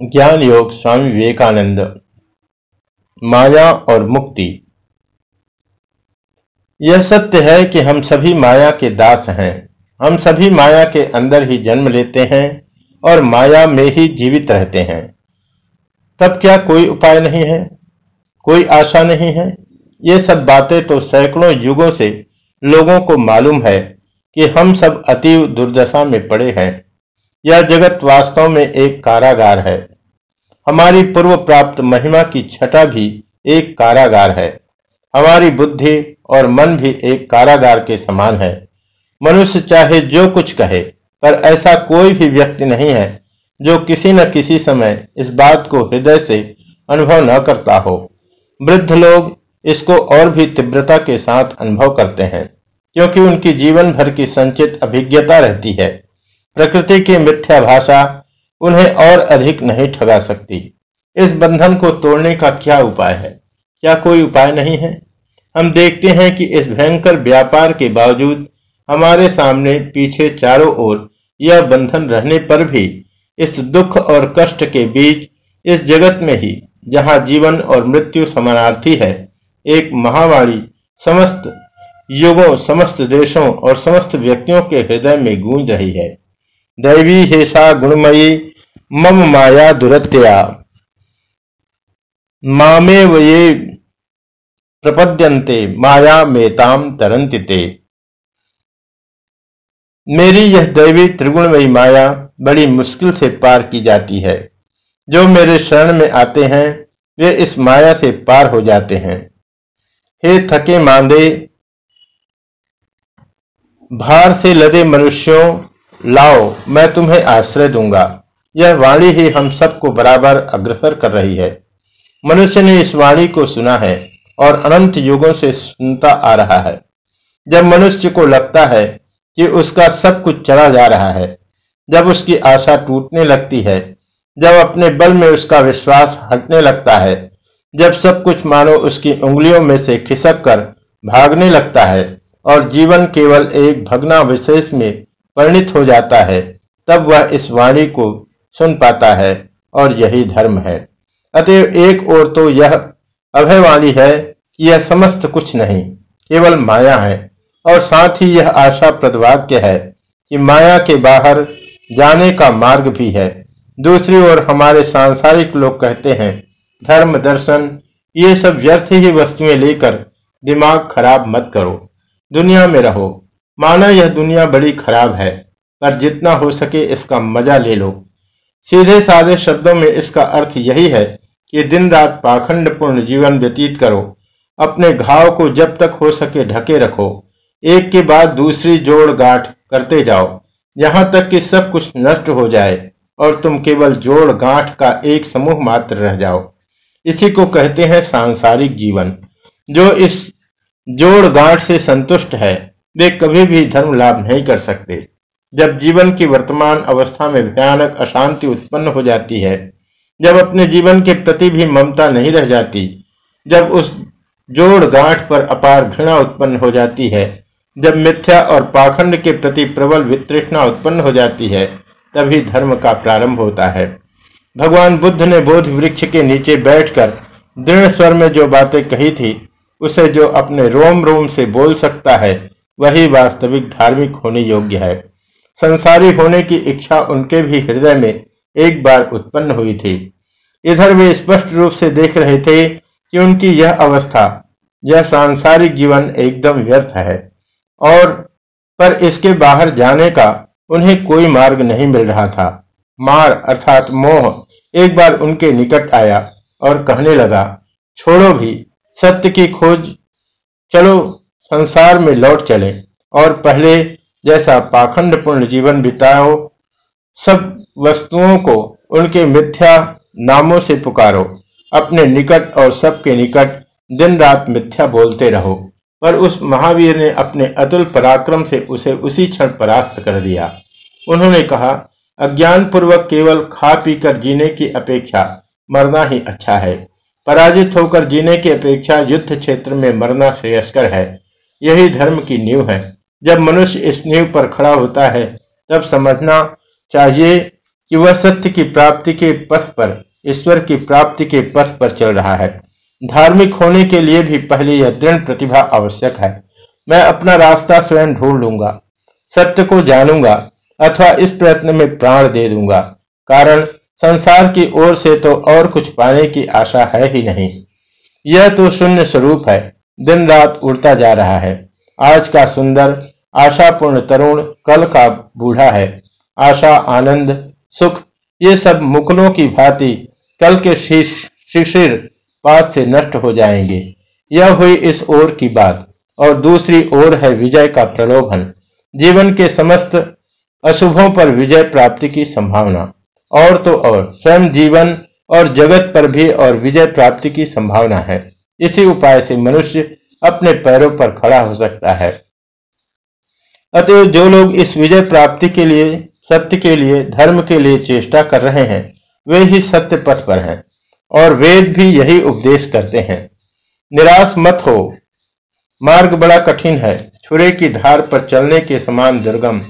ज्ञान योग स्वामी विवेकानंद, माया और मुक्ति। यह सत्य है कि हम सभी माया के दास हैं। हम सभी माया के अंदर ही जन्म लेते हैं और माया में ही जीवित रहते हैं। तब क्या कोई उपाय नहीं है? कोई आशा नहीं है? ये सब बातें तो सैकड़ों युगों से लोगों को मालूम है कि हम सब अतीव दुर्दशा में पड़े हैं। यह जगत वास्तव में एक कारागार है। हमारी पूर्व प्राप्त महिमा की छटा भी एक कारागार है। हमारी बुद्धि और मन भी एक कारागार के समान है। मनुष्य चाहे जो कुछ कहे, पर ऐसा कोई भी व्यक्ति नहीं है जो किसी न किसी समय इस बात को हृदय से अनुभव न करता हो। वृद्ध लोग इसको और भी तीव्रता के साथ अनुभव करते हैं, क्योंकि उनकी जीवन भर की संचित अभिज्ञता रहती है। प्रकृति की मिथ्या भाषा उन्हें और अधिक नहीं ठगा सकती। इस बंधन को तोड़ने का क्या उपाय है? क्या कोई उपाय नहीं है? हम देखते हैं कि इस भयंकर व्यापार के बावजूद हमारे सामने पीछे चारों ओर यह बंधन रहने पर भी इस दुख और कष्ट के बीच इस जगत में ही, जहाँ जीवन और मृत्यु समानार्थी है, एक महावाणी समस्त युगों, समस्त देशों और समस्त व्यक्तियों के हृदय में गूंज रही है। दैवी हेसा गुणमयी, मम माया दुरत्या। मामे ये प्रपद्यन्ते, माया मेताम तरंतिते मेरी यह दैवी त्रिगुणमयी माया बड़ी मुश्किल से पार की जाती है। जो मेरे शरण में आते हैं, वे इस माया से पार हो जाते हैं। हे थके मांदे, भार से लदे मनुष्यों लाओ, मैं तुम्हें आश्रय दूँगा। यह वाणी ही हम सबको बराबर अग्रसर कर रही है। मनुष्य ने इस वाणी को सुना है और अनंत युगों से सुनता आ रहा है। जब मनुष्य को लगता है कि उसका सब कुछ चला जा रहा है, जब उसकी आशा टूटने लगती है, जब अपने बल में उसका विश्वास हटने लगता है, जब सब कुछ मानो उसकी उंगलियों में से खिसक कर भागने लगता है और जीवन केवल एक भगना विशेष में परिणित हो जाता है, तब वह इस वाणी को सुन पाता है और यही धर्म है। अतएव एक ओर तो यह अभयवाणी है कि यह समस्त कुछ नहीं, केवल माया है, और साथ ही यह आशा वाक्य है कि माया के बाहर जाने का मार्ग भी है। दूसरी ओर हमारे सांसारिक लोग कहते हैं, धर्म, दर्शन, ये सब व्यर्थ ही वस्तुएँ लेकर दिमाग खराब मत करो, दुनिया में रहो। माना यह दुनिया बड़ी खराब है, पर जितना हो सके इसका मज़ा ले लो। सीधे साधे शब्दों में इसका अर्थ यही है कि दिन रात पाखंड पूर्ण जीवन व्यतीत करो, अपने घाव को जब तक हो सके ढके रखो, एक के बाद दूसरी जोड़ गांठ करते जाओ, यहाँ तक कि सब कुछ नष्ट हो जाए और तुम केवल जोड़ गांठ का एक समूह मात्र रह जाओ। इसी को कहते हैं सांसारिक जीवन, जो इस जोड़ गांठ से संतुष्ट है। वे कभी भी धर्म लाभ नहीं कर सकते। जब जीवन की वर्तमान अवस्था में भयानक अशांति उत्पन्न हो जाती है, जब अपने जीवन के प्रति भी ममता नहीं रह जाती, जब उस जोड़ गांठ पर अपार घृणा उत्पन्न हो जाती है, जब मिथ्या और पाखंड के प्रति प्रबल वितृष्णा उत्पन्न हो जाती है, तभी धर्म का प्रारंभ होता है। भगवान बुद्ध ने बोध वृक्ष के नीचे बैठकर दृढ़ स्वर में जो बातें कही थी, उसे जो अपने रोम रोम से बोल सकता है वही वास्तविक धार्मिक होने योग्य है। संसारी होने की इच्छा उनके भी हृदय में एक बार उत्पन्न हुई थी। इधर वे स्पष्ट रूप से देख रहे थे कि उनकी यह अवस्था, यह सांसारिक जीवन एकदम व्यर्थ है और पर इसके बाहर जाने का उन्हें कोई मार्ग नहीं मिल रहा था। मार अर्थात मोह एक बार उनके निकट आया और कहने लगा, छोड़ो भी, सत्य की खोज, चलो संसार में लौट चले और पहले जैसा पाखंड पूर्ण जीवन बिताओ सब वस्तुओं को उनके मिथ्या नामों से पुकारो। अपने निकट और सबके निकट दिन रात मिथ्या बोलते रहो। पर उस महावीर ने अपने अतुल पराक्रम से उसे उसी क्षण परास्त कर दिया। उन्होंने कहा अज्ञान पूर्वक केवल खा पीकर जीने की अपेक्षा मरना ही अच्छा है। पराजित होकर जीने की अपेक्षा युद्ध क्षेत्र में मरना श्रेयस्कर है। यही धर्म की नींव है। जब मनुष्य इस नींव पर खड़ा होता है, तब समझना चाहिए कि वह सत्य की प्राप्ति के पथ पर, ईश्वर की प्राप्ति के पथ पर चल रहा है। धार्मिक होने के लिए भी पहले यह दृढ़ प्रतिभा आवश्यक है। मैं अपना रास्ता स्वयं ढूंढ लूँगा, सत्य को जानूँगा, अथवा इस प्रयत्न में प्राण दे दूँगा। कारण, संसार की ओर से तो और कुछ पाने की आशा है ही नहीं। यह तो शून्य स्वरूप है। दिन रात उड़ता जा रहा है। आज का सुंदर, आशापूर्ण तरुण कल का बूढ़ा है। आशा, आनंद, सुख, ये सब मुकलों की भांति कल के शिशिर पास से नष्ट हो जाएँगे। यह हुई इस ओर की बात। और दूसरी ओर है विजय का प्रलोभन। जीवन के समस्त अशुभों पर विजय प्राप्ति की संभावना। और तो और, स्वयं जीवन और जगत पर भी और विजय प्राप्ति की संभावना है। इसी उपाय से मनुष्य अपने पैरों पर खड़ा हो सकता है। अतएव जो लोग इस विजय प्राप्ति के लिए, सत्य के लिए, धर्म के लिए चेष्टा कर रहे हैं, वे ही सत्य पथ पर हैं और वेद भी यही उपदेश करते हैं। निराश मत हो। मार्ग बड़ा कठिन है। छुरे की धार पर चलने के समान दुर्गम।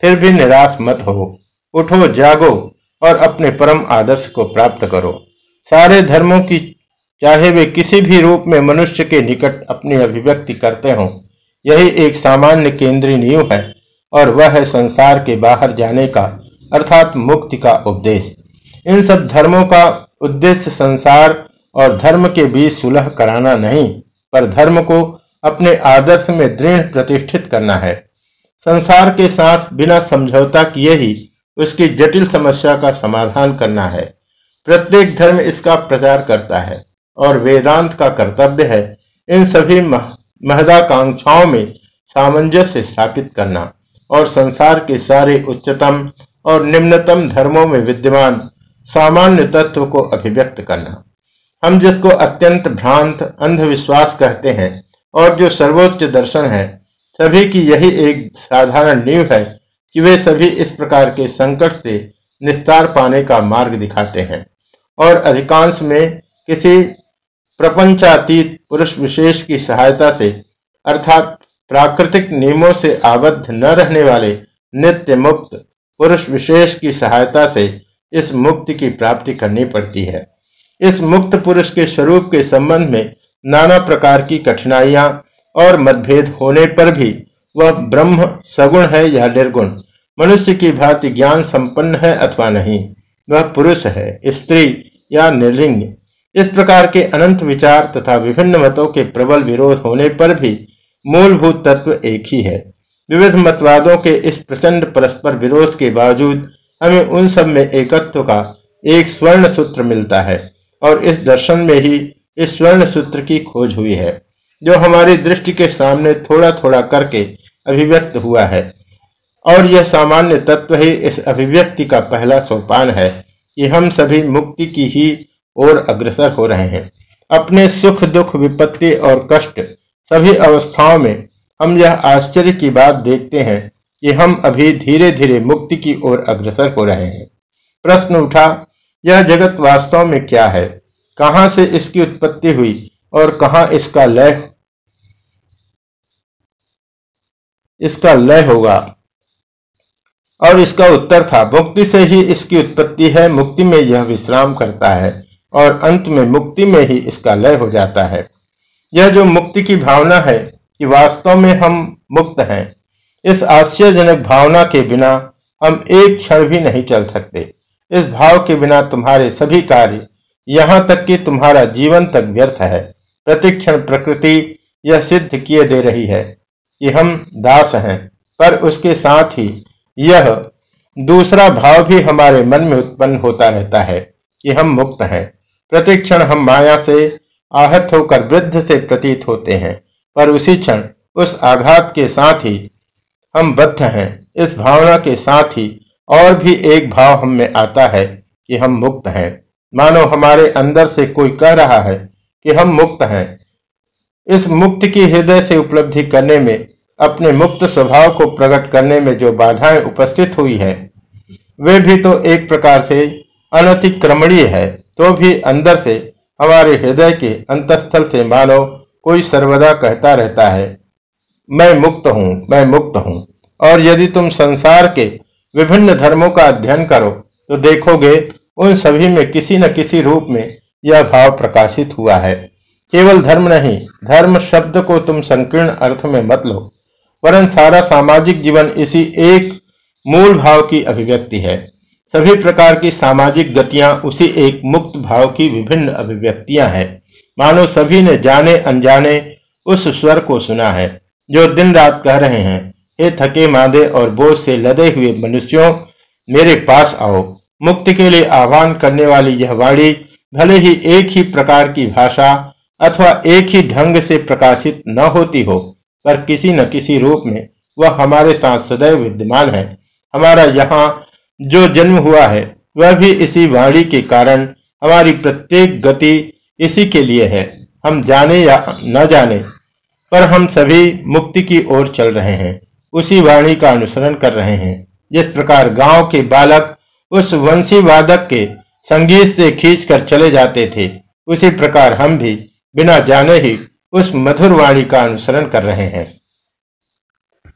फिर भी निराश मत हो। उठो, जागो और अपने परम आदर्श को प्राप्त करो। सारे धर्मों की चाहे वे किसी भी रूप में मनुष्य के निकट अपनी अभिव्यक्ति करते हों, यही एक सामान्य केंद्रीय नींव है और वह है संसार के बाहर जाने का, अर्थात मुक्ति का उपदेश। इन सब धर्मों का उद्देश्य संसार और धर्म के बीच सुलह कराना नहीं, पर धर्म को अपने आदर्श में दृढ़ प्रतिष्ठित करना है। संसार के साथ बिना समझौता किए ही उसकी जटिल समस्या का समाधान करना है। प्रत्येक धर्म इसका प्रचार करता है। और वेदांत का कर्तव्य है, इन सभी महदाकांक्षाओं में सामंजस्य स्थापित करना और संसार के सारे उच्चतम और निम्नतम धर्मों में विद्यमान सामान्य तत्व को अभिव्यक्त करना। हम जिसको अत्यंत भ्रांत, अंधविश्वास कहते हैं और जो सर्वोच्च दर्शन है, सभी की यही एक साधारण नींव है कि वे सभी इस प्रकार के संकट से निस्तार पाने का मार्ग दिखाते हैं और अधिकांश में किसी प्रपंचातीत पुरुष विशेष की सहायता से, अर्थात प्राकृतिक नियमों से आबद्ध न रहने वाले नित्य मुक्त पुरुष विशेष की सहायता से इस मुक्ति की प्राप्ति करनी पड़ती है। इस मुक्त पुरुष के स्वरूप के संबंध में नाना प्रकार की कठिनाइयाँ और मतभेद होने पर भी वह ब्रह्म सगुण है या निर्गुण, मनुष्य की भांति ज्ञान संपन्न है अथवा नहीं। वह पुरुष है, स्त्री या निर्लिंग इस प्रकार के अनंत विचार तथा विभिन्न मतों के प्रबल विरोध होने पर भी मूलभूत तत्व एक ही है। विविध मतवादों के इस प्रचंड परस्पर विरोध के बावजूद हमें उन सब में एकत्व का एक स्वर्ण सूत्र मिलता है और इस दर्शन में ही इस स्वर्ण सूत्र की खोज हुई है, जो हमारी दृष्टि के सामने थोड़ा थोड़ा करके अभिव्यक्त हुआ है। और यह सामान्य तत्व ही इस अभिव्यक्ति का पहला सोपान है कि हम सभी मुक्ति की ही ओर अग्रसर हो रहे हैं। अपने सुख, दुख, विपत्ति और कष्ट सभी अवस्थाओं में हम यह आश्चर्य की बात देखते हैं कि हम अभी धीरे धीरे मुक्ति की ओर अग्रसर हो रहे हैं। प्रश्न उठा, यह जगत वास्तव में क्या है? कहाँ से इसकी उत्पत्ति हुई और कहाँ इसका लय इसका लय होगा? और इसका उत्तर था, मुक्ति से ही इसकी उत्पत्ति है, मुक्ति में यह विश्राम करता है। और अंत में मुक्ति में ही इसका लय हो जाता है। यह जो मुक्ति की भावना है कि वास्तव में हम मुक्त हैं, इस आश्चर्यजनक भावना के बिना हम एक क्षण भी नहीं चल सकते। इस भाव के बिना तुम्हारे सभी कार्य यहाँ तक कि तुम्हारा जीवन तक व्यर्थ है। प्रतिक्षण प्रकृति यह सिद्ध किए दे रही है कि हम दास हैं, पर उसके साथ ही यह दूसरा भाव भी हमारे मन में उत्पन्न होता रहता है कि हम मुक्त हैं। प्रतिक्षण हम माया से आहत होकर वृद्ध से प्रतीत होते हैं। पर उसी क्षण, उस आघात के साथ ही हम बद्ध हैं। इस भावना के साथ ही और भी एक भाव हम में आता है कि हम मुक्त हैं। मानो हमारे अंदर से कोई कह रहा है कि हम मुक्त हैं। इस मुक्त की हृदय से उपलब्धि करने में, अपने मुक्त स्वभाव को प्रकट करने में जो बाधाएँ उपस्थित हुई है, वे भी तो एक प्रकार से अनतिक्रमणीय है। तो भी अंदर से हमारे हृदय के अंतस्थल से मानो कोई सर्वदा कहता रहता है, मैं मुक्त हूँ, मैं मुक्त हूँ। और यदि तुम संसार के विभिन्न धर्मों का अध्ययन करो तो देखोगे उन सभी में किसी न किसी रूप में यह भाव प्रकाशित हुआ है। केवल धर्म नहीं, धर्म शब्द को तुम संकीर्ण अर्थ में मत लो, वरन सारा सामाजिक जीवन इसी एक मूल भाव की अभिव्यक्ति है। सभी प्रकार की सामाजिक गतियाँ उसी एक मुक्त भाव की विभिन्न अभिव्यक्तियाँ हैं। मानो सभी ने जाने अनजाने उस स्वर को सुना है, जो दिन रात कह रहे हैं, हे थके मादे और बोझ से लदे हुए मनुष्यों, मेरे पास आओ। मुक्ति के लिए आह्वान करने वाली यह वाणी भले ही एक ही प्रकार की भाषा अथवा एक ही ढंग से प्रकाशित न होती हो, पर किसी न किसी रूप में वह हमारे साथ सदैव विद्यमान है। हमारा यहाँ जो जन्म हुआ है, वह भी इसी वाणी के कारण हमारी प्रत्येक गति इसी के लिए है। हम जाने या न जाने, पर हम सभी मुक्ति की ओर चल रहे हैं। उसी वाणी का अनुसरण कर रहे हैं। जिस प्रकार गाँव के बालक उस वंशी वादक के संगीत से खींचकर चले जाते थे, उसी प्रकार हम भी बिना जाने ही उस मधुर वाणी का अनुसरण कर रहे हैं।